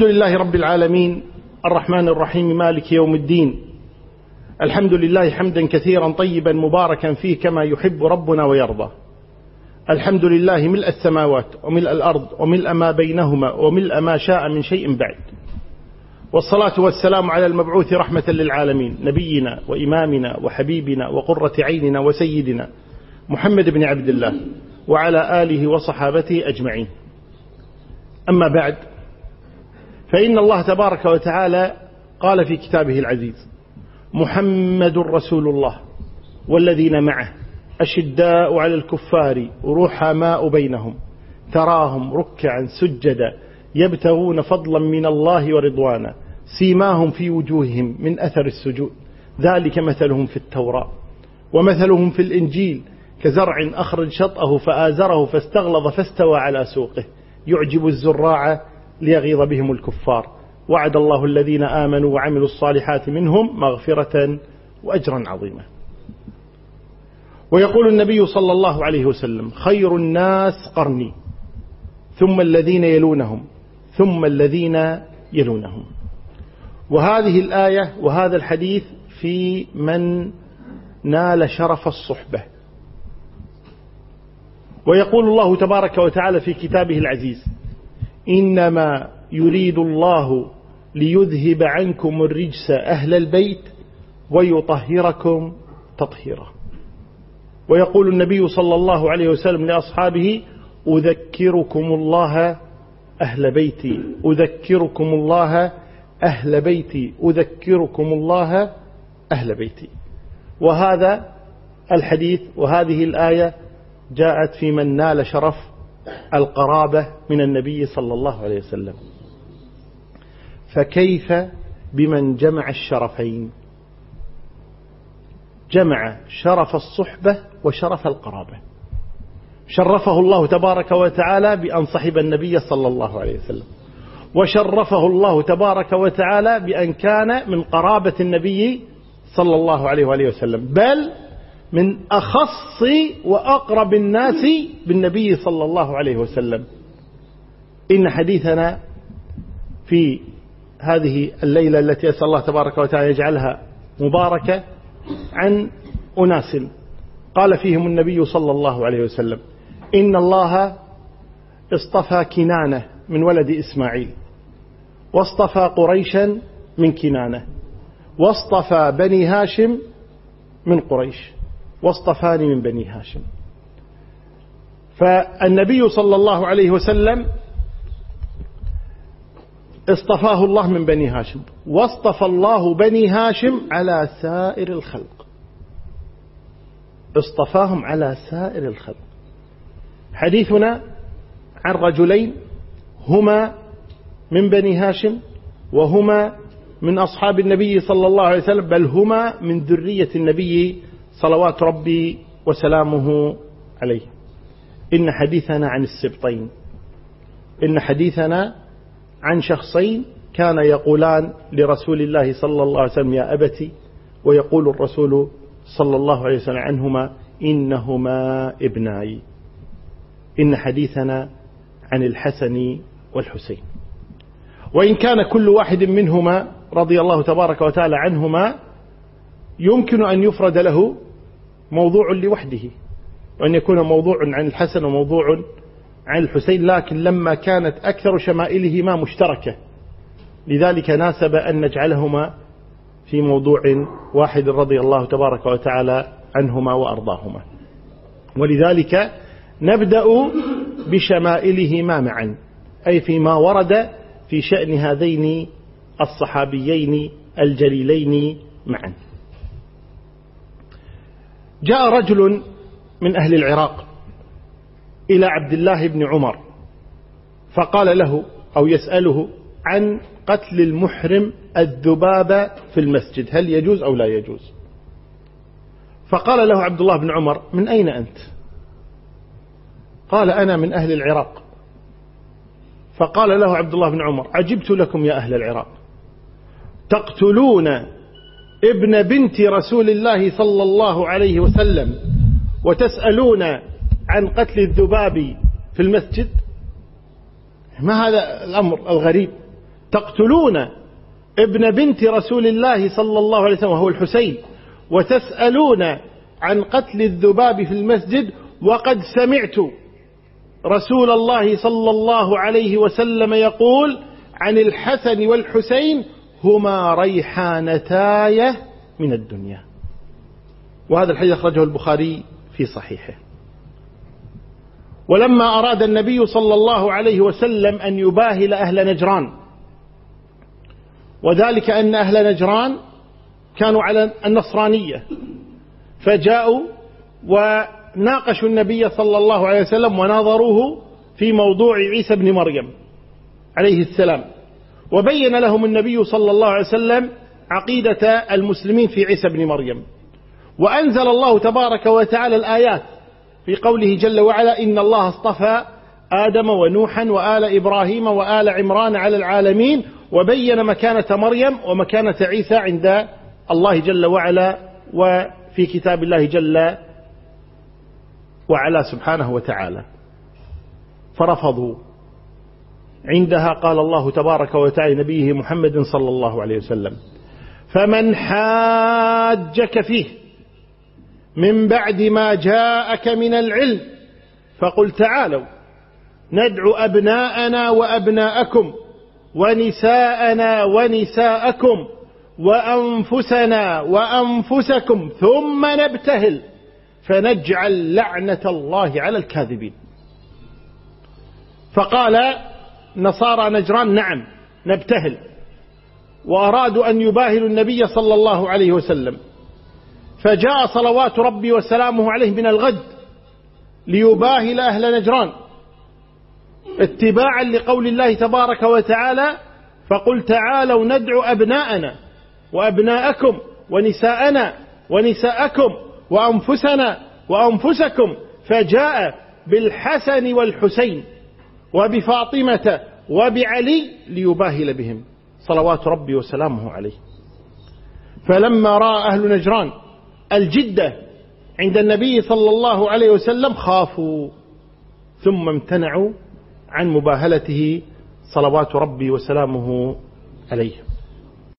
الحمد لله رب العالمين الرحمن الرحيم مالك يوم الدين. الحمد لله حمدا كثيرا طيبا مباركا فيه كما يحب ربنا ويرضى. الحمد لله ملء السماوات وملء الأرض وملء ما بينهما وملء ما شاء من شيء بعد. والصلاة والسلام على المبعوث رحمة للعالمين نبينا وإمامنا وحبيبنا وقرة عيننا وسيدنا محمد بن عبد الله وعلى آله وصحابته أجمعين. أما بعد فإن الله تبارك وتعالى قال في كتابه العزيز محمد رسول الله والذين معه أشداء على الكفار رحماء بينهم تراهم ركعا سجدا يبتغون فضلا من الله ورضوانا سيماهم في وجوههم من أثر السجود ذلك مثلهم في التوراة ومثلهم في الإنجيل كزرع أخرج شطأه فآزره فاستغلظ فاستوى على سوقه يعجب الزراع ليغيظ بهم الكفار. وعد الله الذين آمنوا وعملوا الصالحات منهم مغفرة وأجرا عظيما. ويقول النبي صلى الله عليه وسلم خير الناس قرني ثم الذين يلونهم ثم الذين يلونهم. وهذه الآية وهذا الحديث في من نال شرف الصحبة. ويقول الله تبارك وتعالى في كتابه العزيز إنما يريد الله ليذهب عنكم الرجس أهل البيت ويطهركم تطهيرا. ويقول النبي صلى الله عليه وسلم لأصحابه أذكركم الله أهل بيتي أذكركم الله أهل بيتي أذكركم الله أهل بيتي. وهذا الحديث وهذه الآية جاءت في من نال شرف القرابة من النبي صلى الله عليه وسلم. فكيف بمن جمع الشرفين؟ جمع شرف الصحبة وشرف القرابة. شرفه الله تبارك وتعالى بأن صحب النبي صلى الله عليه وسلم. وشرفه الله تبارك وتعالى بأن كان من قرابة النبي صلى الله عليه وآله وسلم. بل من أخص وأقرب الناس بالنبي صلى الله عليه وسلم. إن حديثنا في هذه الليلة التي أسأل الله تبارك وتعالى يجعلها مباركة عن أناس. قال فيهم النبي صلى الله عليه وسلم إن الله اصطفى كنانة من ولد إسماعيل واصطفى قريشا من كنانة واصطفى بني هاشم من قريش. واصطفاني من بني هاشم. فالنبي صلى الله عليه وسلم اصطفاه الله من بني هاشم واصطفى الله بني هاشم على سائر الخلق. اصطفاهم على سائر الخلق. حديثنا عن رجلين هما من بني هاشم وهما من أصحاب النبي صلى الله عليه وسلم بل هما من ذرية النبي صلوات ربي وسلامه عليه. إن حديثنا عن السبطين. إن حديثنا عن شخصين كان يقولان لرسول الله صلى الله عليه وسلم يا أبتي. ويقول الرسول صلى الله عليه وسلم عنهما إنهما ابناي. إن حديثنا عن الحسن والحسين. وإن كان كل واحد منهما رضي الله تبارك وتعالى عنهما يمكن أن يفرد له موضوع لوحده وأن يكون موضوع عن الحسن وموضوع عن الحسين لكن لما كانت أكثر شمائلهما مشتركة. لذلك ناسب أن نجعلهما في موضوع واحد رضي الله تبارك وتعالى عنهما وأرضاهما. ولذلك نبدأ بشمائلهما معا أي فيما ورد في شأن هذين الصحابيين الجليلين معا. جاء رجل من أهل العراق إلى عبد الله بن عمر فقال له أو يسأله عن قتل المحرم الذباب في المسجد هل يجوز أو لا يجوز؟ فقال له عبد الله بن عمر من أين أنت؟ قال أنا من أهل العراق. فقال له عبد الله بن عمر عجبت لكم يا أهل العراق. تقتلون ابن بنت رسول الله صلى الله عليه وسلم وتسألون عن قتل الذباب في المسجد؟ ما هذا الأمر الغريب؟ تقتلون ابن بنت رسول الله صلى الله عليه وسلم وهو الحسين وتسألون عن قتل الذباب في المسجد وقد سمعت رسول الله صلى الله عليه وسلم يقول عن الحسن والحسين هما ريحانتاي من الدنيا. وهذا الحديث أخرجه البخاري في صحيحه. ولما أراد النبي صلى الله عليه وسلم أن يباهل أهل نجران وذلك أن أهل نجران كانوا على النصرانية فجاءوا وناقشوا النبي صلى الله عليه وسلم وناظروه في موضوع عيسى بن مريم عليه السلام. وبين لهم النبي صلى الله عليه وسلم عقيدة المسلمين في عيسى بن مريم. وأنزل الله تبارك وتعالى الآيات في قوله جل وعلا إن الله اصطفى آدم ونوحا وآل إبراهيم وآل عمران على العالمين وبين مكانة مريم ومكانة عيسى عند الله جل وعلا وفي كتاب الله جل وعلا سبحانه وتعالى. فرفضوا. عندها قال الله تبارك وتعالى نبيه محمد صلى الله عليه وسلم فمن حاجك فيه من بعد ما جاءك من العلم فقل تعالوا ندعو أبناءنا وأبناءكم ونساءنا ونساءكم وأنفسنا وأنفسكم ثم نبتهل فنجعل لعنة الله على الكاذبين. فقال نصارى نجران نعم نبتهل. وأرادوا أن يباهلوا النبي صلى الله عليه وسلم. فجاء صلوات ربي وسلامه عليه من الغد ليباهل أهل نجران. اتباعا لقول الله تبارك وتعالى فقل تعالوا ندعو أبناءنا وأبناءكم ونساءنا ونساءكم وأنفسنا وأنفسكم. فجاء بالحسن والحسين. وبفاطمة وبعلي ليباهل بهم. صلوات ربي وسلامه عليه. فلما رأى أهل نجران الجدة عند النبي صلى الله عليه وسلم خافوا ثم امتنعوا عن مباهلته. صلوات ربي وسلامه عليه.